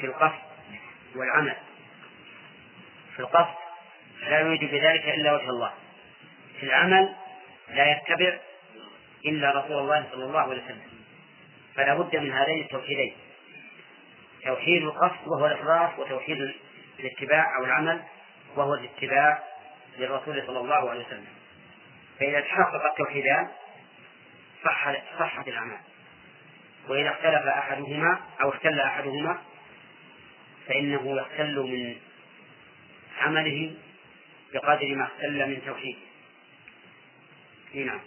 في القصد والعمل. في القصد لا يريد بذلك إلا وجه الله. في العمل لا يتبع إلا رسول الله صلى الله عليه وسلم. فلا بد من هذين التوحيدين. توحيد القصد وهو الإخلاص وتوحيد الاتباع أو العمل وهو الاتباع للرسول صلى الله عليه وسلم. فإذا تحقق التوحيدان صح صحت الأعمال. وإذا اختلف أحدهما أو اختل أحدهما فإنه يختل من عمله بقدر ما اختل من توحيده نعم.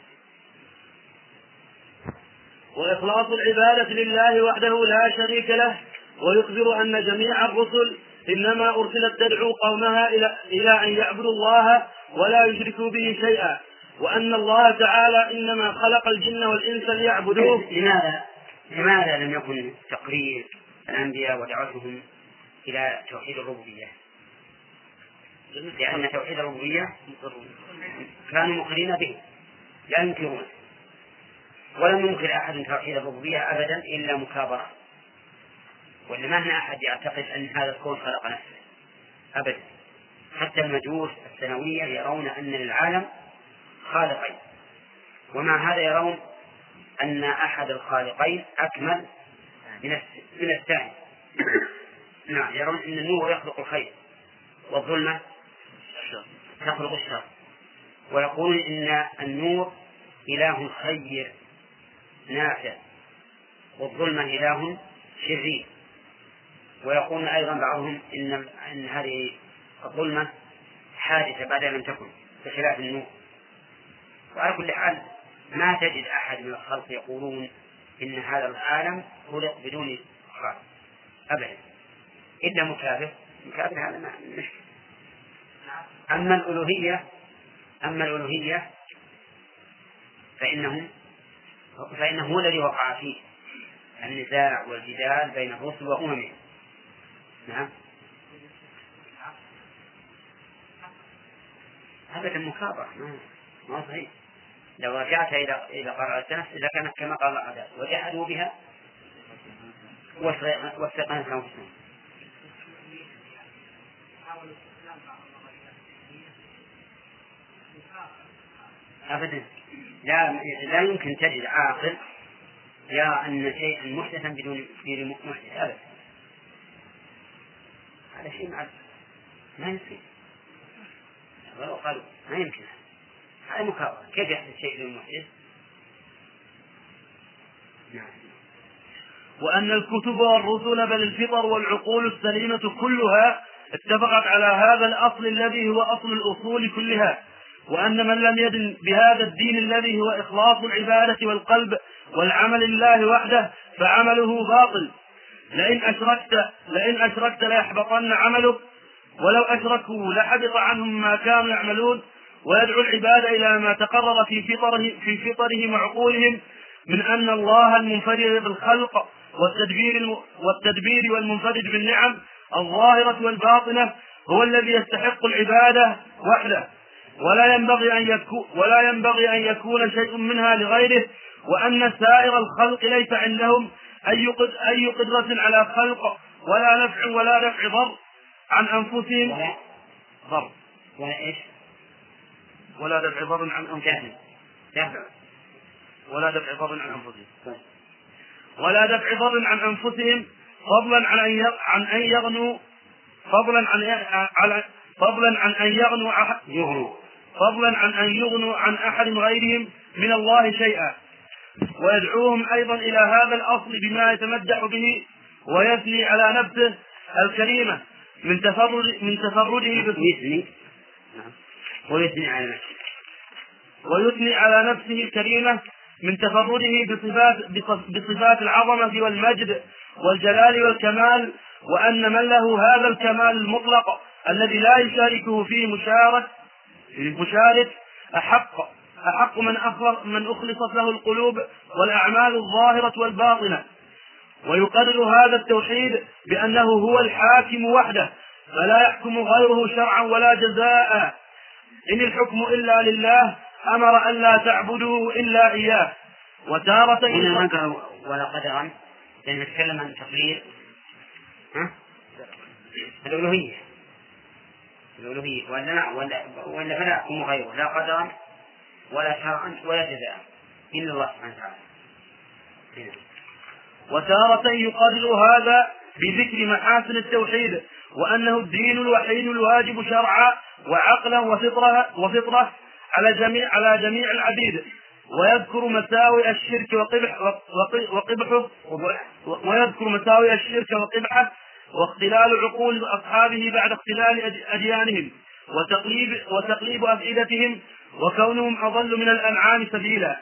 وإخلاص العبادة لله وحده لا شريك له ويخبر أن جميع الرسل إنما أرسلت تدعو قومها إلى إلى أن يعبدوا الله ولا يشركوا به شيئا وأن الله تعالى إنما خلق الجن والإنس ليعبدوه. لماذا؟ لماذا لم يكن تقرير الأنبياء ودعوتهم إلى توحيد الربوبية؟ لأن توحيد الربوبية كانوا مقرين به. لا ينكرونه ولم ينكر أحد توحيد الربوبية أبدا إلا مكابرة. ولا ما هنا أحد يعتقد أن هذا الكون خلق نفسه. أبدا. حتى المجوس السنوية يرون أن للعالم خالقين. ومع هذا يرون؟ أن أحد الخالقين أكمل من من الثاني. نعم يرون أن النور يخلق الخير والظلمة تخلق الشر. ويقولون إن النور إله خير نافع والظلمة إله شرير. ويقولون أيضا بعضهم إن أن هذه الظلمة حادثة بعد أن لم تكن بخلاف النور. وعلى كل حال ما تجد أحد من الخلق يقولون إن هذا العالم خلق بدون خالق. أبدا. إلا مكافر مكافر هذا ما مشكلة أما الألوهية أما الألوهية فإنهم فإنه هو الذي وقع فيه. النزاع والجدال بين الرسل وأممهم نعم. أبدا مكابرة. ما هو صحيح. لو رجعت إلى إلى قراءة النفس لكانت كما قال الأعداء وجحدوا بها واستيقنت أنفسهم أبدا. لا لا يمكن تجد عاقل يرى أن شيئا محدثا بدون بدون محدث. أبدا. هذا شيء معد ما يمكن. ولو قالوا ما يمكن. هذا مكابرة كيف يحدث شيء بدون محدث؟ نعم. وأن الكتب والرسل بل الفطر والعقول السليمة كلها اتفقت على هذا الأصل الذي هو أصل الأصول كلها. وأن من لم يدن بهذا الدين الذي هو إخلاص العبادة والقلب والعمل لله وحده فعمله باطل. لئن أشركت لئن أشركت ليحبطن عملك. ولو أشركوا لحبط عنهم ما كانوا يعملون. ويدعو العباد إلى ما تقرر في فطره في فطرهم وعقولهم من أن الله المنفرد بالخلق والتدبير والتدبير والمنفرد بالنعم. الظاهرة والباطنة هو الذي يستحق العبادة وحده. ولا ينبغي أن يكون ولا ينبغي أن يكون شيء منها لغيره وأن سائر الخلق ليس عندهم أي أي قدرة على خلق ولا نفع ولا دفع ضر عن أنفسهم. ولا ضر. ولا إيش؟ ولا دفع ضر عن أنفسهم. دفع. ولا دفع ضر عن أنفسهم. طيب. ولا دفع ضر عن أنفسهم فضلا عن أن عن أن يغنوا فضلا عن على فضلا عن أن يغنوا يغنوا. فضلا عن أن يغنوا عن أحد غيرهم من الله شيئا. ويدعوهم أيضا إلى هذا الأصل بما يتمدح به ويثني على نفسه الكريمة من تفرد من تفرده نعم. ويثني على نفسه. ويثني على نفسه الكريمة من تفرده بصفات بصفات العظمة والمجد والجلال والكمال وأن من له هذا الكمال المطلق الذي لا يشاركه فيه مشارك مشارك أحق أحق من أخلص من أخلصت له القلوب والأعمال الظاهرة والباطنة. ويقرر هذا التوحيد بأنه هو الحاكم وحده فلا يحكم غيره شرعا ولا جزاء. إن الحكم إلا لله أمر أن لا تعبدوا إلا إياه. وتارة قال ولا قدرا لأن نتكلم عن تقرير ها؟ الألوهية. الألوهية ولا ولا فلا يحكم غيره لا قدرا ولا شرعا ولا جزاء إلا الله سبحانه وتعالى. وتارة يقرر هذا بذكر محاسن التوحيد وأنه الدين الوحيد الواجب شرعا وعقلا وفطرة وفطرة على جميع على جميع العبيد ويذكر مساوئ الشرك وقبح وقبحه ويذكر مساوئ الشرك وقبحه واختلال عقول أصحابه بعد اختلال أديانهم وتقليب وتقليب أفئدتهم وكونهم أضل من الأنعام سبيلا.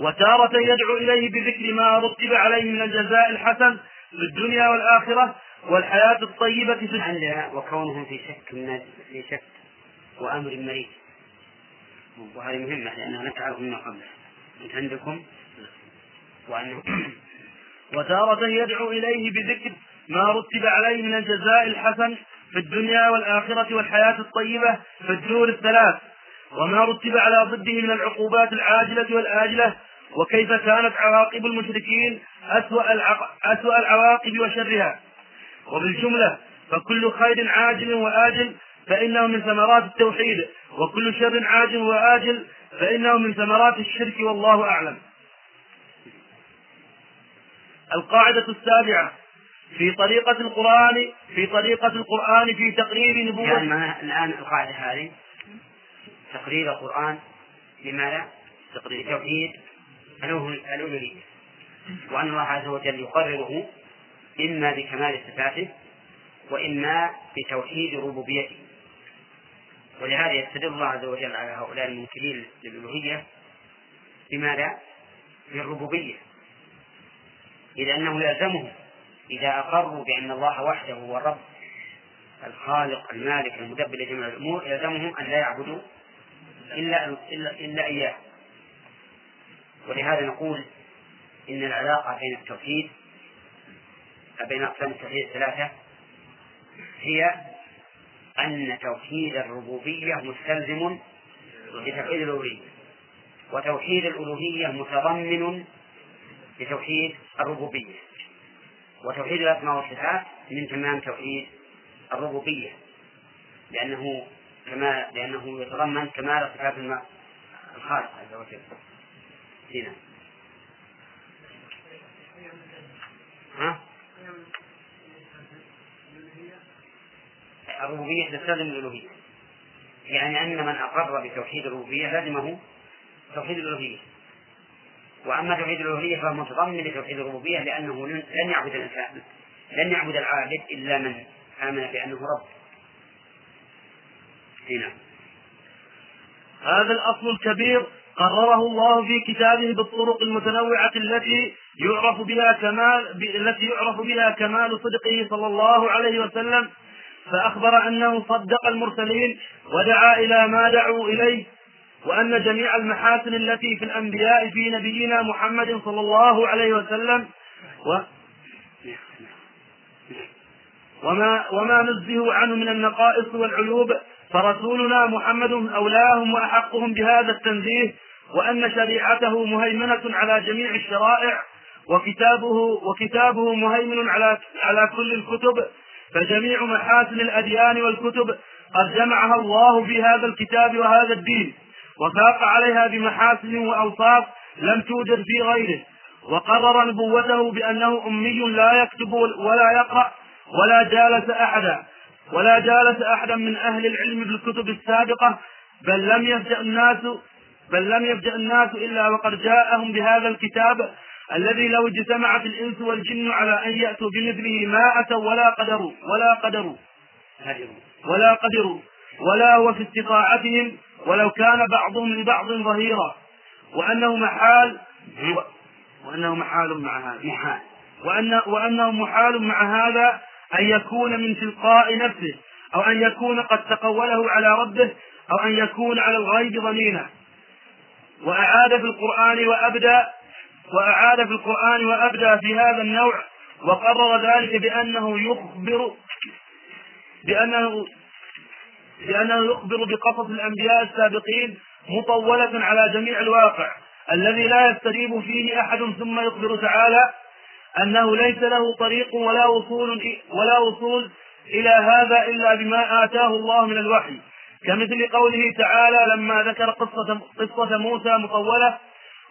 وتارة يدعو إليه بذكر ما رتب عليه من الجزاء الحسن في الدنيا والآخرة والحياة الطيبة في الدنيا. وكونهم في شك من في شك وأمر مريض. وهذه مهمة لأنها نتعرف مما قبله أنت عندكم؟ وأنه وتارة يدعو إليه بذكر ما رتب عليه من الجزاء الحسن في الدنيا والآخرة والحياة الطيبة في الدور الثلاث. وما رتب على ضده من العقوبات العاجلة والآجلة. وكيف كانت عواقب المشركين أسوأ, العواقب وشرها. وبالجملة فكل خير عاجل وآجل فإنه من ثمرات التوحيد. وكل شر عاجل وآجل فإنه من ثمرات الشرك والله أعلم. القاعدة السابعة في طريقة القرآن في طريقة القرآن في تقرير نبوة. يعني الآن القاعدة هذه؟ تقرير القرآن لماذا؟ تقرير توحيد الألوهية وأن الله عز وجل يقرره إما بكمال صفاته وإما بتوحيد ربوبيته. ولهذا يستدل الله عز وجل على هؤلاء المنكرين للألوهية بماذا؟ بالربوبية. إذ أنه يلزمهم إذا أقروا بأن الله وحده هو الرب الخالق المالك المدبر لجميع الأمور يلزمهم أن لا يعبدوا إلا إلا, إلا إياه. ولهذا نقول إن العلاقة بين التوحيد بين أقسام التوحيد الثلاثة هي أن توحيد الربوبية مستلزم لتوحيد الألوهية وتوحيد الألوهية متضمن لتوحيد الربوبية. وتوحيد الأسماء والصفات من تمام توحيد الربوبية. لأنه كما لأنه يتضمن كمال صفات الخالق عز وجل. هنا. ها؟ الربوبية تستلزم الألوهية يعني أن من أقر بتوحيد الربوبية لازمه توحيد الألوهية وأما توحيد الألوهية فهو متضمن لتوحيد الربوبية لأنه لن يعبد الإنسان لن يعبد العابد إلا من آمن بأنه رب. هنا هذا الأصل الكبير قرره الله في كتابه بالطرق المتنوعة التي يعرف بها كمال التي يعرف بها كمال صدقه صلى الله عليه وسلم فأخبر أنه صدق المرسلين ودعا إلى ما دعوا إليه وأن جميع المحاسن التي في الأنبياء في نبينا محمد صلى الله عليه وسلم و وما وما نزه عنه من النقائص والعيوب فرسولنا محمد أولاهم وأحقهم بهذا التنزيه وأن شريعته مهيمنة على جميع الشرائع وكتابه وكتابه مهيمن على على كل الكتب فجميع محاسن الأديان والكتب قد جمعها الله في هذا الكتاب وهذا الدين. وفاق عليها بمحاسن وأوصاف لم توجد في غيره وقرر نبوته بأنه أمي لا يكتب ولا يقرأ ولا جالس أحدا ولا جالس أحدا من أهل العلم بالكتب السابقة بل لم يفجأ الناس بل لم يفجأ الناس إلا وقد جاءهم بهذا الكتاب الذي لو اجتمعت الإنس والجن على أن يأتوا بمثله ما أتوا ولا قدروا ولا قدروا ولا قدروا ولا هو في استطاعتهم ولو كان بعضهم لبعض ظهيرا. وأنه محال وأنه محال مع هذا. محال وأن وأنه محال مع هذا أن يكون من تلقاء نفسه أو أن يكون قد تقوله على ربه أو أن يكون على الغيب ضمينا وأعاد في القرآن وأبدى وأعاد في القرآن وأبدى في هذا النوع وقرر ذلك بأنه يخبر بأنه بأنه يخبر بقصص الأنبياء السابقين مطولة على جميع الواقع. الذي لا يستريب فيه أحد ثم يخبر تعالى أنه ليس له طريق ولا وصول ولا وصول إلى هذا إلا بما آتاه الله من الوحي. كمثل قوله تعالى لما ذكر قصة, قصة موسى مطولة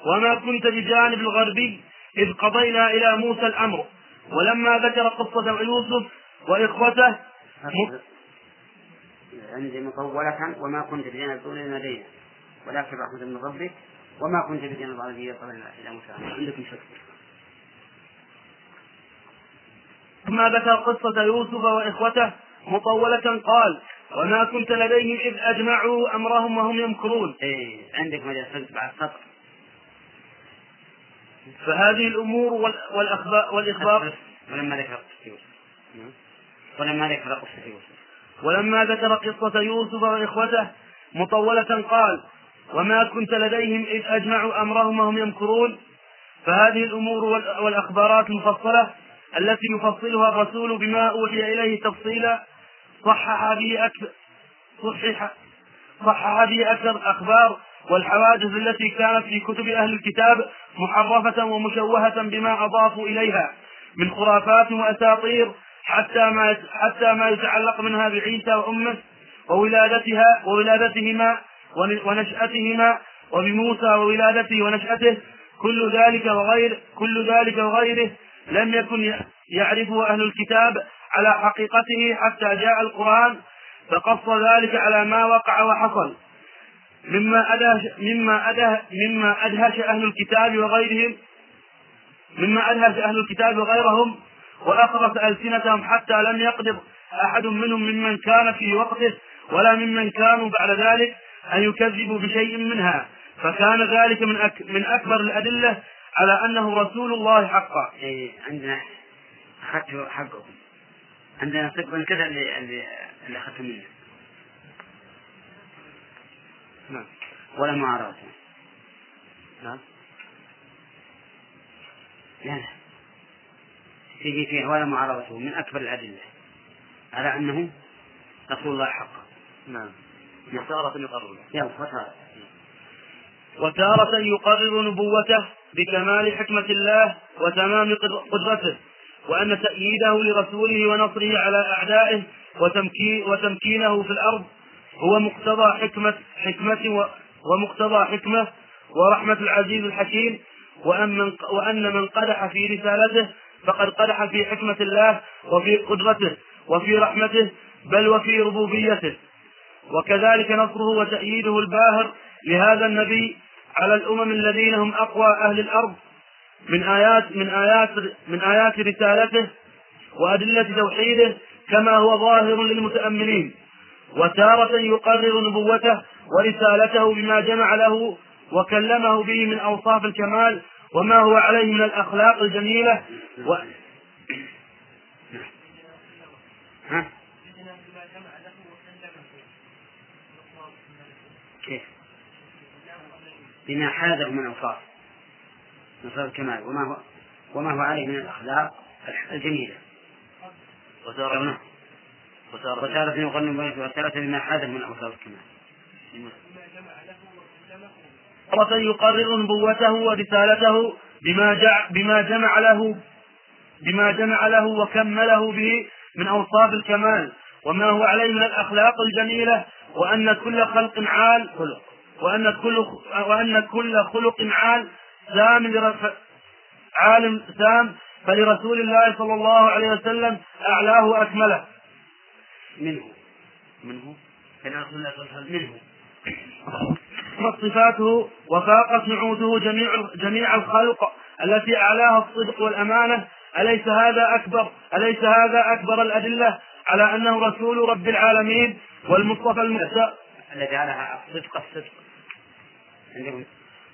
وما كنت بجانب الغربي إذ قضينا إلى موسى الأمر. ولما ذكر قصة يوسف وإخوته عندي مطولة وما كنت بجانب الطول لدينا. ولكن رحمة من ربك وما كنت بجانب الغربي قضينا إلى موسى عندكم شك؟ ثم ذكر قصة يوسف وإخوته مطولة قال وما كنت لديهم إذ أجمعوا أمرهم وهم يمكرون. إيه عندك مجال بعد سطر فهذه الأمور والأخبار والإخبار ولما ذكر قصة يوسف ولما ذكر قصة يوسف. ولما ذكر قصة يوسف وإخوته مطولة قال وما كنت لديهم إذ أجمعوا أمرهم وهم يمكرون. فهذه الأمور والأخبارات المفصلة التي يفصلها الرسول بما أوحي إليه تفصيلا صحح به أكثر صحح صحح به أكثر الأخبار والحوادث التي كانت في كتب أهل الكتاب محرفة ومشوهة بما أضافوا إليها من خرافات وأساطير حتى ما حتى ما يتعلق منها بعيسى وأمه وولادتها وولادتهما ونشأتهما وبموسى وولادته ونشأته. كل ذلك وغير كل ذلك وغيره لم يكن يعرفه أهل الكتاب على حقيقته حتى جاء القرآن فقص ذلك على ما وقع وحصل. مما أدهش مما أده مما أدهش أهل الكتاب وغيرهم مما أدهش أهل الكتاب وغيرهم وأخرس ألسنتهم حتى لم يقدر أحد منهم ممن كان في وقته ولا ممن كانوا بعد ذلك أن يكذبوا بشيء منها فكان ذلك من أك من أكبر الأدلة على أنه رسول الله حقا. إيه عندنا أخذت حقكم. عندنا صدق كذا اللي اللي اللي أخذته منه. نعم. ولا معارضة. نعم. لا لا. تجي فيه ولا معارضته من أكبر الأدلة على أنه رسول الله حقا. نعم. وتارة يقرر. يلا وتارة. وتارة يقرر نبوته بكمال حكمة الله وتمام قدرته وأن تأييده لرسوله ونصره على أعدائه وتمكين وتمكينه في الأرض هو مقتضى حكمة حكمة ومقتضى حكمة ورحمة العزيز الحكيم وأن من, وأن من قدح في رسالته فقد قدح في حكمة الله وفي قدرته وفي رحمته بل وفي ربوبيته. وكذلك نصره وتأييده الباهر لهذا النبي على الأمم الذين هم أقوى أهل الأرض من آيات من آيات من آيات رسالته وأدلة توحيده كما هو ظاهر للمتأملين. وتارة يقرر نبوته ورسالته بما جمع له وكلمه به من أوصاف الكمال وما هو عليه من الأخلاق الجميلة؟ و... ها؟ كيف؟ بما حازه من أوصاف. من صفات الكمال. وما هو وما هو عليه من الأخلاق الجميلة. وتارة. وتارة. يقرن وتارة بما حازه من أوصاف الكمال. تارة يقرر نبوته ورسالته بما جع بما جمع له بما جمع له وكمله به من أوصاف الكمال. وما هو عليه من الأخلاق الجميلة وأن كل خلق عال خلق وأن كل وأن كل خلق عال سام عالم سام فلرسول الله صلى الله عليه وسلم أعلاه وأكمله. منه. منه. فلرسول الله منه صفاته وفاقت نعوته جميع جميع الخلق التي أعلاها الصدق والأمانة. أليس هذا أكبر؟ أليس هذا أكبر الأدلة على أنه رسول رب العالمين والمصطفى المختار الذي على الصدق. الصدق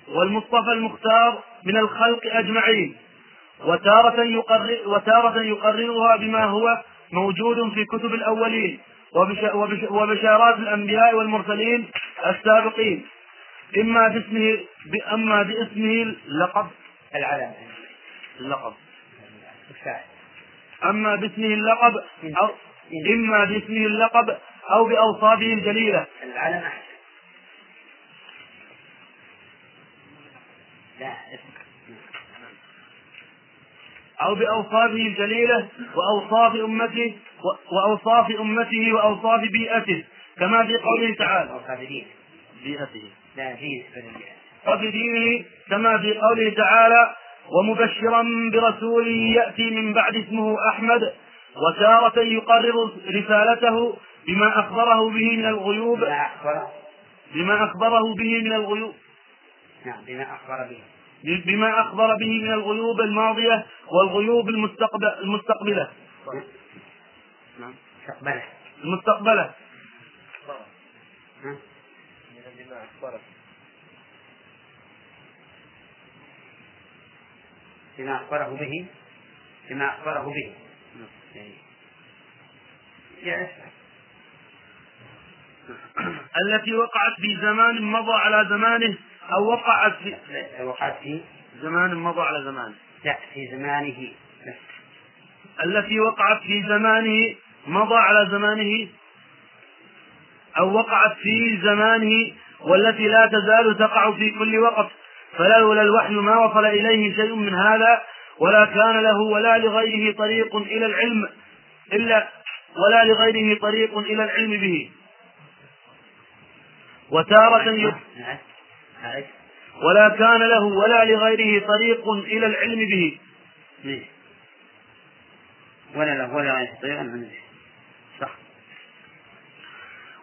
والمصطفى المختار من الخلق أجمعين. وتارة يقرر وتارة يقررها بما هو موجود في كتب الأولين. وبشارات الأنبياء والمرسلين السابقين. إما باسمه أما باسمه اللقب العلم اللقب أما باسمه اللقب أو إما باسمه اللقب أو بأوصافه الجليلة. العلم أحسن. لا أو بأوصافه الجليلة وأوصاف أمته وأوصاف أمته وأوصاف بيئته كما في قوله تعالى. بيئته لا دينه وفي دينه كما في قوله تعالى ومبشرا برسول يأتي من بعد اسمه أحمد وتارة يقرر رسالته بما أخبره به من الغيوب. بما أخبره. به من الغيوب. نعم بما أخبر به. بما أخبر به من الغيوب الماضية والغيوب المستقبل المستقبلة. نعم مستقبلة. المستقبلة. بما أخبر بما أخبره به بما أخبره به. التي وقعت في زمان مضى على زمانه أو وقعت في وقعت في زمان مضى على زمانه. لا في زمانه. التي وقعت في زمانه مضى على زمانه أو وقعت في زمانه والتي لا تزال تقع في كل وقت. فلولا الوحي ما وصل إليه شيء من هذا ولا كان له ولا لغيره طريق إلى العلم إلا ولا لغيره طريق إلى العلم به. وتارة ولا كان له ولا لغيره طريق إلى العلم به. ولا له ولا غيره طريق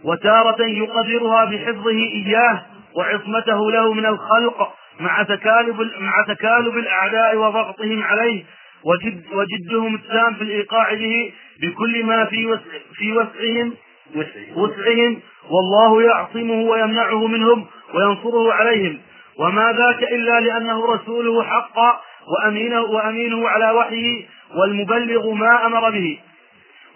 وتارة يقدرها بحفظه إياه وعصمته له من الخلق مع تكالب مع تكالب الأعداء وضغطهم عليه وجد وجدهم التام في الإيقاع به بكل ما في وسع في وسعهم وسعهم والله يعصمه ويمنعه منهم وينصره عليهم وما ذاك إلا لأنه رسوله حقا وأمينه, وأمينه على وحيه والمبلغ ما أمر به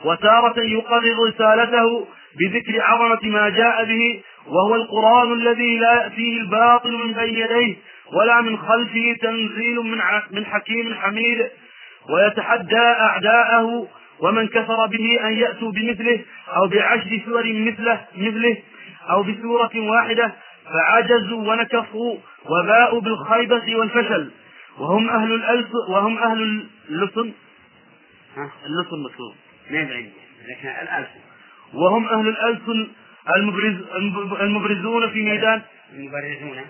وتارة يقرر رسالته بذكر عظمة ما جاء به وهو القرآن الذي لا يأتيه الباطل من بين يديه ولا من خلفه تنزيل من من حكيم حميد. ويتحدى أعداءه ومن كفر به أن يأتوا بمثله أو بعشر سور مثله مثله أو بسورة واحدة فعجزوا ونكفوا وباءوا بالخيبة والفشل. وهم أهل الألف وهم أهل اللسن. اللسن مكتوب. ما لكن الألسن. وهم أهل الألسن المبرز المبرزون في ميدان المبرزون.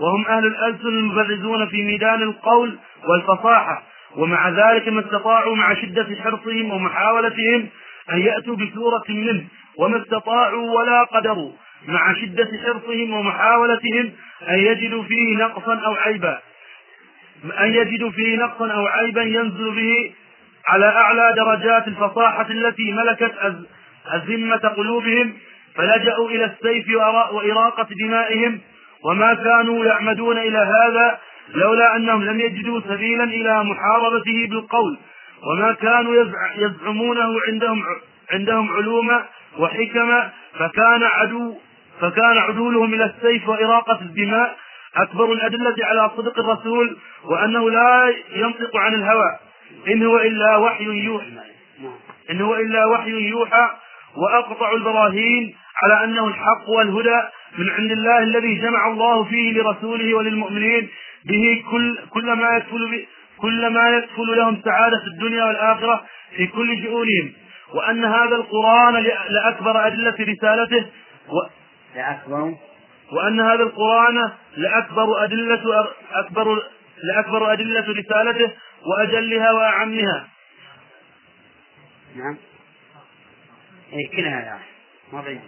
وهم أهل الألسن المبرزون في ميدان القول والفصاحة. ومع ذلك ما استطاعوا مع شدة حرصهم ومحاولتهم أن يأتوا بسورة منه. وما استطاعوا ولا قدروا مع شدة حرصهم ومحاولتهم أن يجدوا فيه نقصا أو عيبا. أن يجدوا فيه نقصا أو عيبا ينزل به على أعلى درجات الفصاحة التي ملكت أزمة قلوبهم فلجأوا إلى السيف وإراقة دمائهم. وما كانوا يعمدون إلى هذا لولا أنهم لم يجدوا سبيلا إلى محاربته بالقول. وما كانوا يزعمونه عندهم عندهم علوم وحكم فكان عدو فكان عدولهم إلى السيف وإراقة الدماء أكبر الأدلة على صدق الرسول وأنه لا ينطق عن الهوى. إن هو إلا وحي يوحى. إن هو إلا وحي يوحى وأقطع البراهين على أنه الحق والهدى من عند الله الذي جمع الله فيه لرسوله وللمؤمنين به كل كل ما يكفل كل ما يكفل لهم سعادة الدنيا والآخرة في كل شؤونهم. وأن هذا القرآن لأكبر أدلة رسالته. و... لأكبر. وأن هذا القرآن لأكبر أدلة أكبر لأكبر أدلة رسالته. وأجلها وأعمها. نعم. إيه كلها هذا ما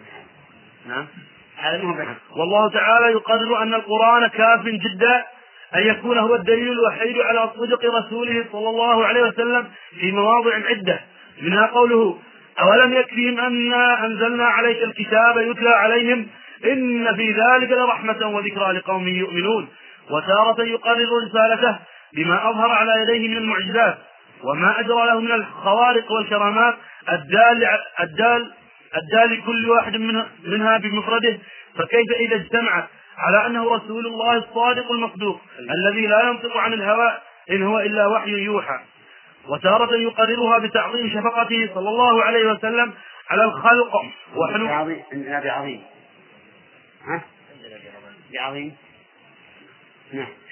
نعم. هذا مو والله تعالى يقرر أن القرآن كاف جدا أن يكون هو الدليل الوحيد على صدق رسوله صلى الله عليه وسلم في مواضع عدة منها قوله أولم يكفهم أنا أنزلنا عليك الكتاب يتلى عليهم إن في ذلك لرحمة وذكرى لقوم يؤمنون وتارة يقرر رسالته بما أظهر على يديه من المعجزات وما أجرى له من الخوارق والكرامات الدال الدال الدال كل واحد منها بمفرده. فكيف إذا اجتمعت على أنه رسول الله الصادق المصدوق الذي لا ينطق عن الهوى إن هو إلا وحي يوحى. وتارة يقررها بتعظيم شفقته صلى الله عليه وسلم على الخلق وحلو عندنا بعظيم ها؟ بعظيم.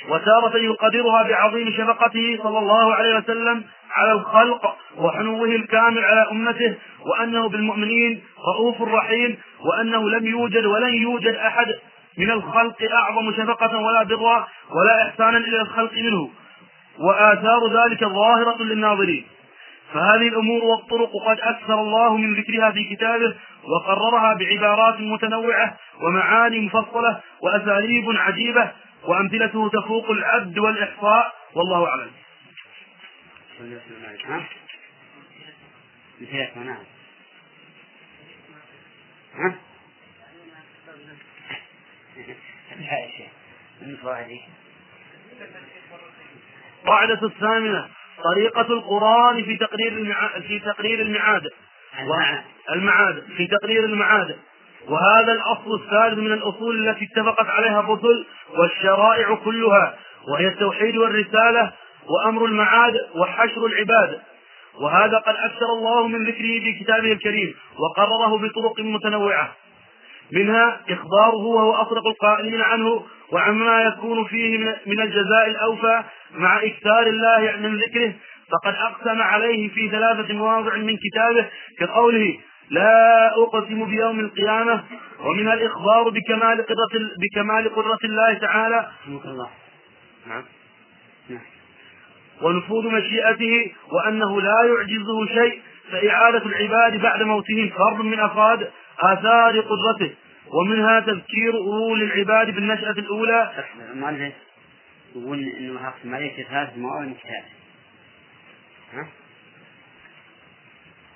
وتارة يقدرها بعظيم شفقته صلى الله عليه وسلم على الخلق وحنوه الكامل على أمته وأنه بالمؤمنين رؤوف رحيم وأنه لم يوجد ولن يوجد أحد من الخلق أعظم شفقة ولا برا ولا إحسانا إلى الخلق منه. وآثار ذلك ظاهرة للناظرين. فهذه الأمور والطرق قد أكثر الله من ذكرها في كتابه وقررها بعبارات متنوعة ومعاني مفصلة وأساليب عجيبة وأمثلته تفوق العد والإحصاء والله أعلم. نعم. ها؟ لا يا شيخ من القاعدة الثامنة طريقة القرآن في تقرير المعاد في تقرير المعاد المعاد في تقرير المعاد وهذا الأصل الثالث من الأصول التي اتفقت عليها الرسل والشرائع كلها وهي التوحيد والرسالة وأمر المعاد وحشر العباد. وهذا قد أكثر الله من ذكره في كتابه الكريم وقرره بطرق متنوعة. منها إخباره وهو أصدق القائلين عنه وعما يكون فيه من الجزاء الأوفى مع إكثار الله من ذكره فقد أقسم عليه في ثلاثة مواضع من كتابه كقوله لا أقسم بيوم القيامة ومنها الإخبار بكمال قدرة بكمال قدرة الله تعالى. الله. نعم. نعم ونفوذ مشيئته وأنه لا يعجزه شيء فإعادة العباد بعد موتهم فرد من أفراد آثار قدرته ومنها تذكير أولي العباد بالنشأة الأولى. ما يقول عليه في ثلاث مواضع من كتابه. ها؟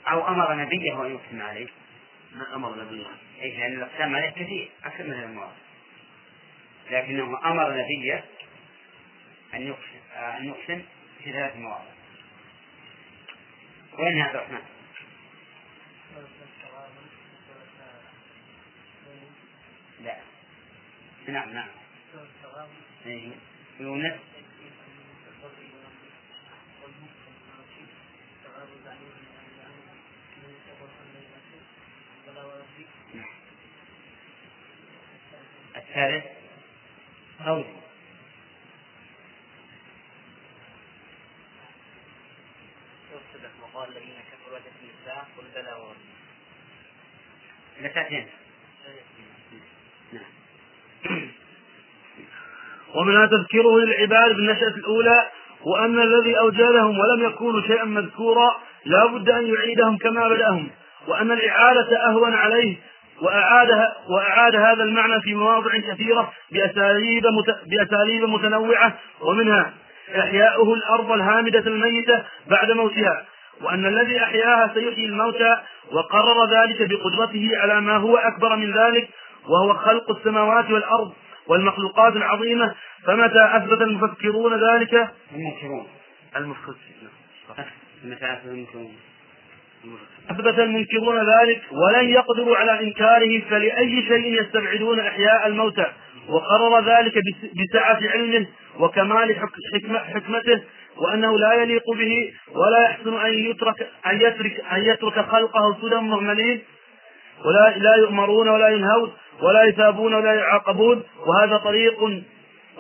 أو أمر نبيه ان يقسم عليه. ما أمر نبيه. اي لأن الاقسام عليه كثير أكثر من المواضع لكنه أمر نبيه أن يقسم أن يقسم في ثلاث مواضع. وين هذا الرحمن؟ لا. نعم نعم. يونس. الثالث قول وقال الذين كفروا النساء قل بلى وربي نعم. ومنها تذكيره للعباد بالنشأة الأولى وأن الذي أوجدهم ولم يكونوا شيئا مذكورا لا بد أن يعيدهم كما بدأهم وأن الإعادة أهون عليه وأعاد وأعاد هذا المعنى في مواضع كثيرة بأساليب بأساليب متنوعة ومنها إحياؤه الأرض الهامدة الميتة بعد موتها وأن الذي أحياها سيحيي الموتى وقرر ذلك بقدرته على ما هو أكبر من ذلك وهو خلق السماوات والأرض والمخلوقات العظيمة فمتى أثبت المفكرون ذلك؟ المفكرون. متى أثبت المنكرون ذلك ولن يقدروا على إنكاره فلأي شيء يستبعدون إحياء الموتى. وقرر ذلك بسعة علمه وكمال حكمته وأنه لا يليق به ولا يحسن أن يترك أن يترك أن يترك خلقه سدى مهملين ولا لا يؤمرون ولا ينهون ولا يثابون ولا يعاقبون. وهذا طريق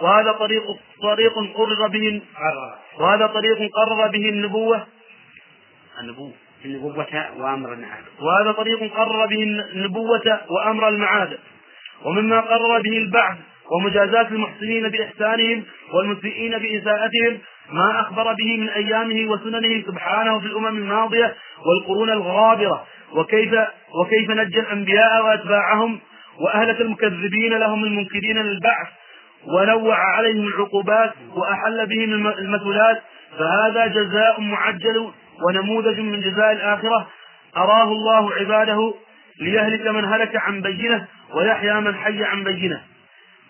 وهذا طريق طريق قرر به وهذا طريق قرر به النبوة. النبوة النبوة وأمر المعاد. وهذا طريق قرر به النبوة وأمر المعاد. ومما قرر به البعث ومجازاة المحسنين بإحسانهم والمسيئين بإساءتهم ما أخبر به من أيامه وسننه سبحانه في الأمم الماضية والقرون الغابرة. وكيف وكيف نجى الأنبياء وأتباعهم وأهلك المكذبين لهم المنكرين للبعث ونوع عليهم العقوبات وأحل بهم المثلات فهذا جزاء معجل ونموذج من جزاء الآخرة أراه الله عباده ليهلك من هلك عن بينة ويحيى من حي عن بينة.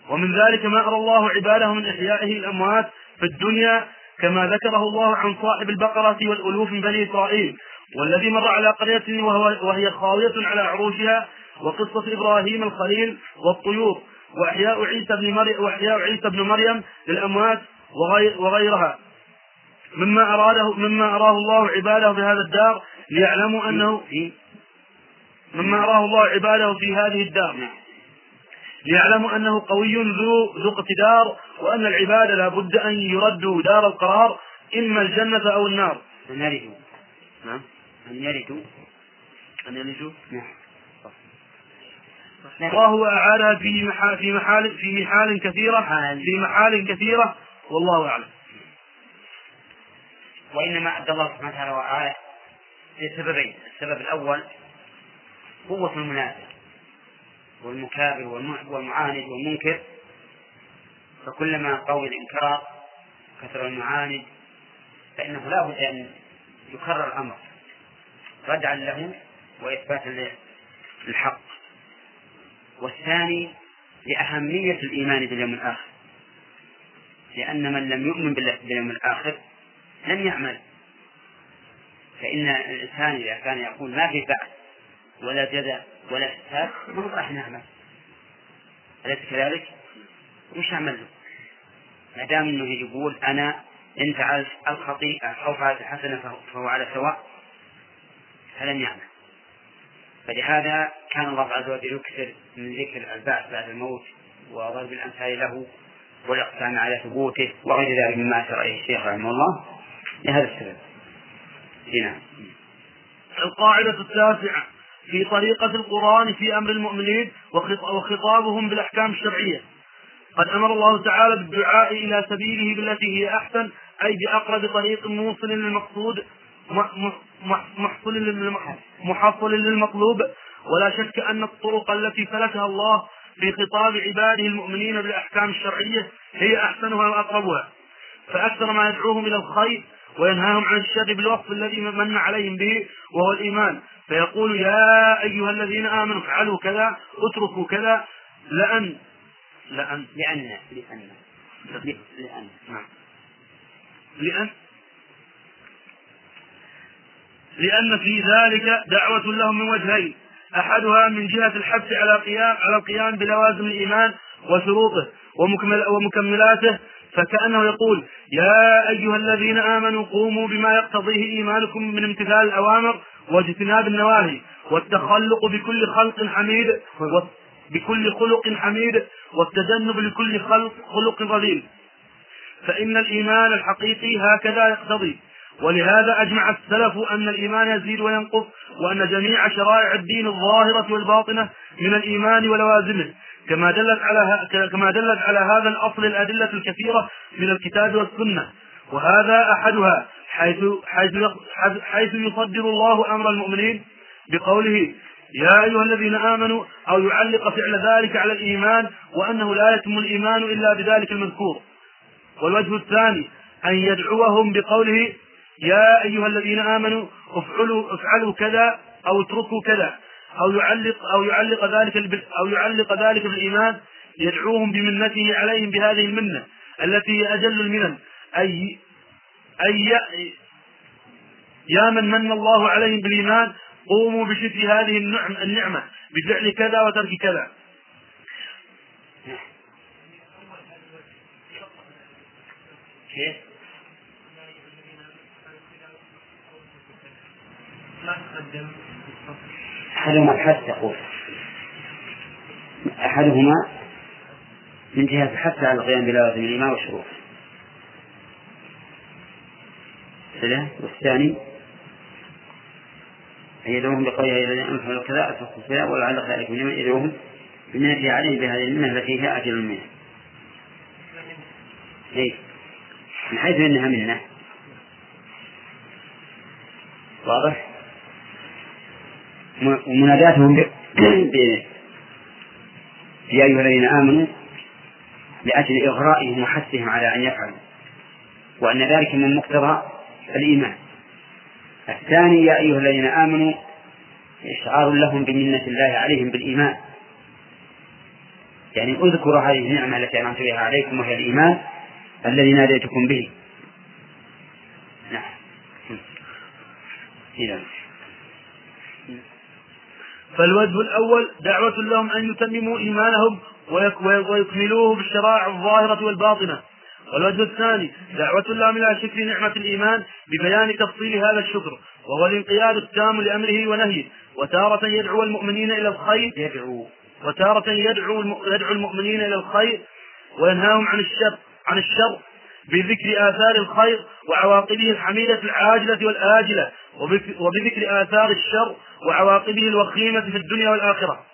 ومن ذلك ما أرى الله عباده من إحيائه الأموات في الدنيا كما ذكره الله عن صاحب البقرة والألوف من بني إسرائيل والذي مر على قرية وهي خاوية على عروشها وقصة إبراهيم الخليل والطيور وإحياء عيسى بن مريم وإحياء عيسى بن مريم للأموات وغير وغيرها. مما أراده مما أراه الله عباده في هذا الدار ليعلموا أنه مما أراه الله عباده في هذه الدار. ليعلموا أنه قوي ذو ذو اقتدار وأن العباد لا بد أن يردوا دار القرار إما الجنة أو النار. أن يردوا نعم. أن يردوا أن يلجوا نعم. الله أعادها في محال في محال في محال كثيرة. في محال كثيرة والله أعلم. وإنما أدى الله سبحانه وتعالى وعلا لسببين السبب الأول قوة المنازع والمكابر والمع- والمعاند والمنكر. فكلما قوي الإنكار كثر المعاند فإنه لا بد أن يكرر الأمر ردعا له وإثباتا للحق. والثاني لأهمية الإيمان باليوم الآخر. لأن من لم يؤمن باليوم الآخر لم يعمل فإن الإنسان إذا كان يقول ما في بعث ولا جزاء ولا حساب ما راح نعمل أليس كذلك؟ وش أعمل له؟ ما دام أنه يقول أنا إن فعلت الخطيئة أو فعلت الحسنة فهو- على سواء فلم يعمل فلهذا كان الله عز وجل يكثر من ذكر البعث بعد الموت وضرب الأمثال له والإقسام على ثبوته وغير ذلك مما إليه الشيخ رحمه الله لهذا السبب. نعم. القاعدة التاسعة في طريقة القرآن في أمر المؤمنين وخط- وخطابهم بالأحكام الشرعية. قد أمر الله تعالى بالدعاء إلى سبيله بالتي هي أحسن أي بأقرب طريق موصل للمقصود محصل للمطلوب. ولا شك أن الطرق التي سلكها الله في خطاب عباده المؤمنين بالأحكام الشرعية هي أحسنها وأقربها. فأكثر ما يدعوهم إلى الخير وينهاهم عن الشر بالوصف الذي من عليهم به وهو الإيمان. فيقول يا أيها الذين آمنوا افعلوا كذا اتركوا كذا لأن لأن لأن لأن. لأن. نعم. لأن. لأن في ذلك دعوة لهم من وجهين. أحدها من جهة الحث على قيام على القيام بلوازم الإيمان وشروطه ومكمل ومكملاته فكأنه يقول يا أيها الذين آمنوا قوموا بما يقتضيه إيمانكم من امتثال الأوامر واجتناب النواهي والتخلق بكل خلق حميد بكل خلق حميد والتجنب لكل خلق خلق رذيل فإن الإيمان الحقيقي هكذا يقتضي. ولهذا أجمع السلف أن الإيمان يزيد وينقص وأن جميع شرائع الدين الظاهرة والباطنة من الإيمان ولوازمه. كما دلت على كما دلت على هذا الأصل الأدلة الكثيرة من الكتاب والسنة. وهذا أحدها حيث حيث حيث يصدر الله أمر المؤمنين بقوله يا أيها الذين آمنوا أو يعلق فعل ذلك على الإيمان وأنه لا يتم الإيمان إلا بذلك المذكور. والوجه الثاني أن يدعوهم بقوله يا أيها الذين آمنوا افعلوا افعلوا كذا أو اتركوا كذا. أو يعلق أو يعلق ذلك أو يعلق ذلك بالإيمان يدعوهم بمنته عليهم بهذه المنة التي هي أجل المنن. أي أي يا من من الله عليهم بالإيمان قوموا بشكر هذه النعم النعمة بفعل كذا وترك كذا. كيف؟ أحدهما الحث تقول. أحدهما من جهة الحث على القيام بلوازم الإيمان والشروط. والثاني أن يدعوهم بقوله الذين أنفعوا كذا أتركوا كذا ولعل ذلك من يدعوهم بمنة عليهم بهذه المنة التي هي أجل المنة إيه. من حيث أنها منة واضح؟ ومناداتهم. يا أيها الذين آمنوا لأجل إغرائهم وحثهم على أن يفعلوا. وأن ذلك من مقتضى الإيمان. الثاني يا أيها الذين آمنوا إشعار لهم بمنة الله عليهم بالإيمان. يعني اذكروا هذه النعمة التي أنعمت بها عليكم وهي الإيمان الذي ناديتكم به. نعم. إذا فالوجه الأول دعوة لهم أن يتمموا إيمانهم ويك- ويكملوه بالشرائع الظاهرة والباطنة. والوجه الثاني دعوة لهم إلى شكر نعمة الإيمان ببيان تفصيل هذا الشكر وهو الانقياد التام لأمره ونهيه. وتارة يدعو المؤمنين إلى الخير يدعو. وتارة يدعو يدعو المؤمنين إلى الخير وينهاهم عن الشر عن الشر بذكر آثار الخير وعواقبه الحميدة العاجلة والآجلة وبذكر آثار الشر وعواقبه الوخيمة في الدنيا والآخرة.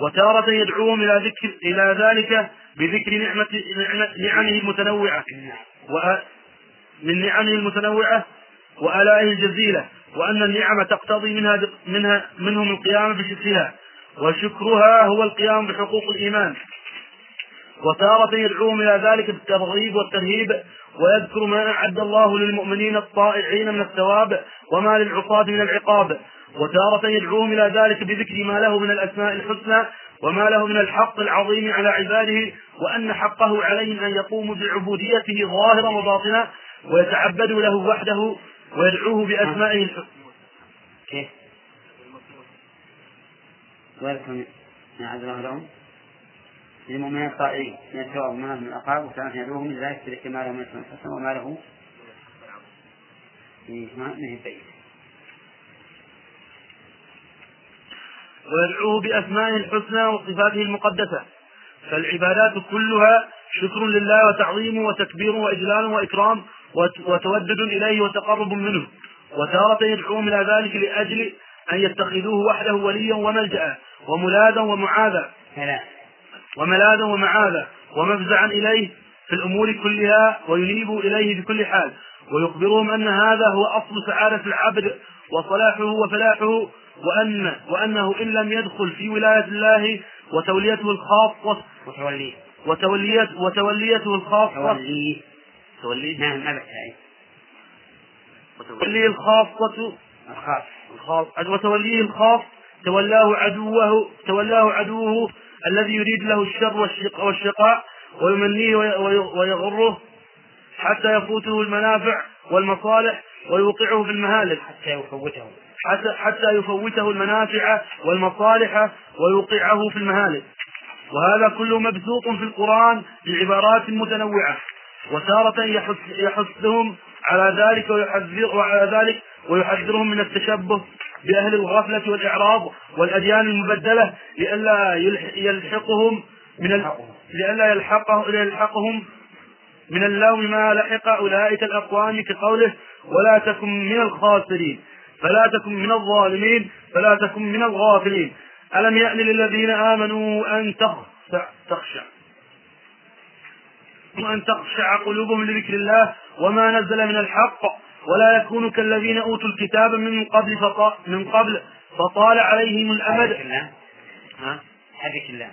وتارة يدعوهم إلى ذكر إلى ذلك بذكر نعمة نعمه المتنوعة. من نعمه المتنوعة وآلائه الجزيلة وأن النعم تقتضي منها منها منهم القيام بشكرها. وشكرها هو القيام بحقوق الإيمان. وتارة يدعوهم إلى ذلك بالترغيب والترهيب ويذكر ما أعد الله للمؤمنين الطائعين من الثواب وما للعصاة من العقاب. وتارة يدعوهم إلى ذلك بذكر ما له من الأسماء الحسنى وما له من الحق العظيم على عباده وأن حقه عليهم أن يقوموا بعبوديته ظاهرا وباطنا ويتعبدوا له وحده ويدعوه بأسمائه الحسنى. كيف؟ عز الله لهم للمؤمنين الطائعين. من الثواب وما من العقاب وكان يدعوهم من ذلك بذكر ما له من الحسنى وما له من البيت. ويدعوه بأسمائه الحسنى وصفاته المقدسة. فالعبادات كلها شكر لله وتعظيم وتكبير وإجلال وإكرام وتودد إليه وتقرب منه. وتارة يدعوهم إلى ذلك لأجل أن يتخذوه وحده وليا وملجأ وملاذا ومعاذا. وملاذا ومعاذا ومفزعا إليه في الأمور كلها وينيبوا إليه بكل حال. ويخبرهم أن هذا هو أصل سعادة العبد وصلاحه وفلاحه وأن وأنه إن لم يدخل في ولاية الله وتوليته الخاصة وتوليه وتوليته وتوليته الخاصة توليه توليه نعم ما وتوليه الخاصة الخاص. الخاص وتوليه الخاص. تولاه عدوه تولاه عدوه الذي يريد له الشر والشقاء, والشقاء ويمنيه ويغره حتى يفوته المنافع والمصالح ويوقعه في المهالك. حتى يفوته. حتى حتى يفوته المنافع والمصالح ويوقعه في المهالك. وهذا كله مبسوط في القرآن بعبارات متنوعة. وتارة يحث يحثهم على ذلك ويحذر وعلى ذلك ويحذرهم من التشبه. بأهل الغفلة والإعراض والأديان المبدلة لئلا يلحقهم من. لئلا يلحقه يلحقهم من اللوم ما لحق أولئك الأقوام كقوله ولا تكن من الخاسرين فلا تكن من الظالمين فلا تكن من الغافلين. ألم يأن للذين آمنوا أن تخشع تخشع. وأن تخشع قلوبهم لذكر الله وما نزل من الحق؟ ولا يكونوا كالذين أوتوا الكتاب من قبل فطال من قبل فطال عليهم الأمد. ها؟ حرك الله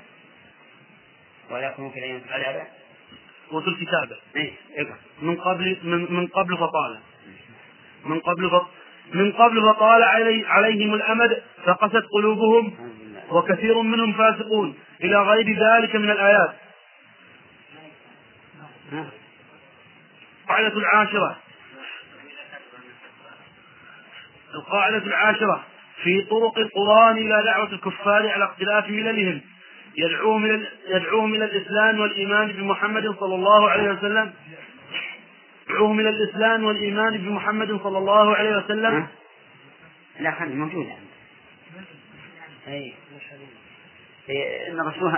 ولا يكونوا كالذين أوتوا الكتاب. إيه من قبل من, من قبل فطال. من قبل فطال من قبل فطال علي عليهم الأمد فقست قلوبهم وكثير منهم فاسقون. إلى غير ذلك من الآيات. القاعدة العاشرة. القاعدة العاشرة في طرق القرآن إلى دعوة الكفار على اختلاف مللهم يدعوهم إلى يدعوهم إلى الإسلام والإيمان بمحمد صلى الله عليه وسلم. يدعوهم إلى الإسلام والإيمان بمحمد صلى الله عليه وسلم. لا خلي موجودة. أي. إن الرسول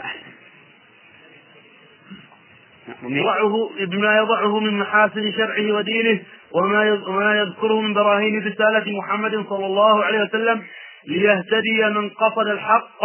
يضعه بما يضعه من محاسن شرعه ودينه وما وما يذكره من براهين رسالة محمد صلى الله عليه وسلم ليهتدي من قصد الحق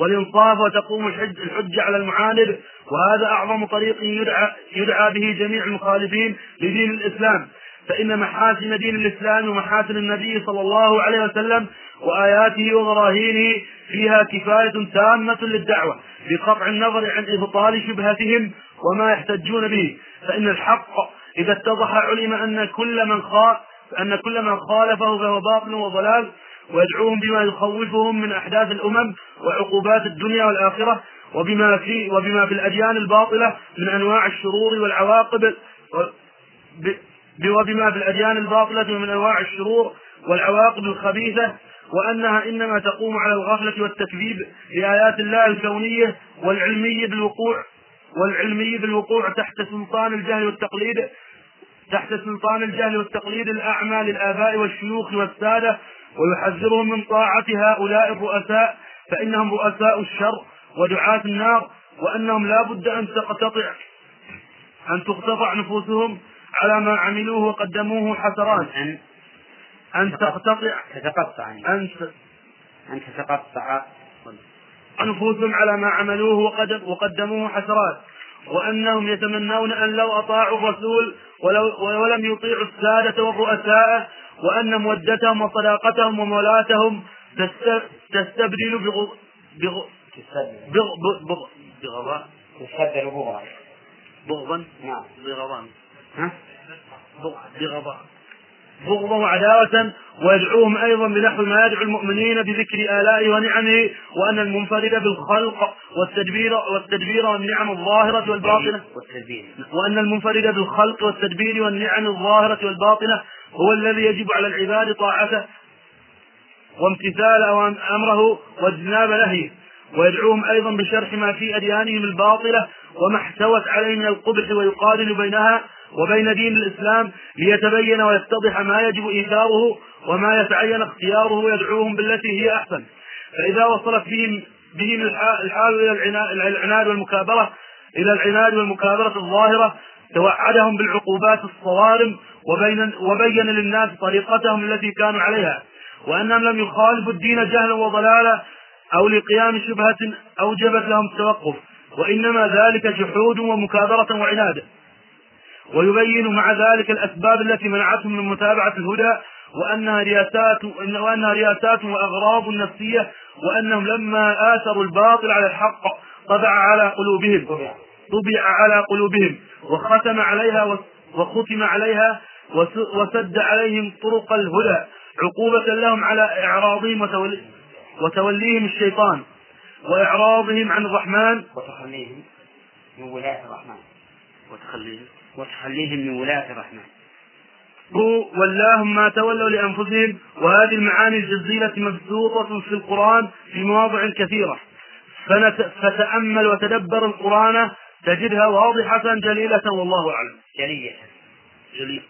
والإنصاف وتقوم الحج الحجة على المعاند. وهذا أعظم طريق يدعى, يدعى به جميع المخالفين لدين الإسلام. فإن محاسن دين الإسلام ومحاسن النبي صلى الله عليه وسلم وآياته وبراهينه فيها كفاية تامة للدعوة بقطع النظر عن إبطال شبهتهم وما يحتجون به. فإن الحق إذا اتضح علم أن كل من خالف أن كل من خالفه فهو باطل وضلال ويدعوهم بما يخوفهم من أحداث الأمم وعقوبات الدنيا والآخرة وبما في وبما في الأديان الباطلة من أنواع الشرور والعواقب وبما في الأديان الباطلة من أنواع الشرور والعواقب الخبيثة وأنها إنما تقوم على الغفلة والتكذيب لآيات الله الكونية والعلمية بالوقوع. والعلمي بالوقوع تحت سلطان الجهل والتقليد تحت سلطان الجهل والتقليد الأعمى للآباء والشيوخ والسادة ويحذرهم من طاعة هؤلاء الرؤساء فإنهم رؤساء الشر ودعاة النار وأنهم لا بد أن تقتطع أن تقتطع نفوسهم على ما عملوه وقدموه حسرات. أن أن تقتطع. تتقطع أن أن تتقطع. نفوسهم على ما عملوه وقدم وقدموه حسرات. وأنهم يتمنون أن لو أطاعوا الرسول ولو ولم يطيعوا السادة والرؤساء وأن مودتهم وصداقتهم ومولاتهم تستبدل بغ... بغ... بغ... بغ... بغضاء تستبدل بغضا. بغضا؟ نعم. بغضان ها؟ بغضاء بغضا وعداوة ويدعوهم أيضا بنحو ما يدعو المؤمنين بذكر آلائه ونعمه وأن المنفرد بالخلق والتدبير والتدبير والنعم الظاهرة والباطنة. والتدبير. وأن المنفرد بالخلق والتدبير والنعم الظاهرة والباطنة هو الذي يجب على العباد طاعته وامتثال أمره واجتناب نهيه. ويدعوهم أيضا بشرح ما في أديانهم الباطلة وما احتوت عليه من القبح ويقارن بينها وبين دين الإسلام ليتبين ويتضح ما يجب إيثاره وما يتعين اختياره ويدعوهم بالتي هي أحسن. فإذا وصلت بهم بهم الحال إلى العناد والمكابرة إلى العناد والمكابرة الظاهرة توعدهم بالعقوبات الصوارم وبين وبين للناس طريقتهم التي كانوا عليها. وأنهم لم يخالفوا الدين جهلا وضلالا أو لقيام شبهة أوجبت لهم التوقف. وإنما ذلك جحود ومكابرة وعناد. ويبين مع ذلك الأسباب التي منعتهم من متابعة الهدى وأنها رياسات وأنها رياسات وأغراض نفسية وأنهم لما آثروا الباطل على الحق طبع على قلوبهم. طبع على قلوبهم وختم عليها وختم عليها وسد عليهم طرق الهدى عقوبة لهم على إعراضهم وتوليهم الشيطان وإعراضهم عن الرحمن. وتخليهم من ولاية الرحمن. وتخليهم. وتخليهم من ولاية الرحمن. ولاهم ما تولوا لأنفسهم وهذه المعاني الجزيلة مبسوطة في القرآن في مواضع كثيرة. فتأمل وتدبر القرآن تجدها واضحة جليلة والله أعلم. جلية جليل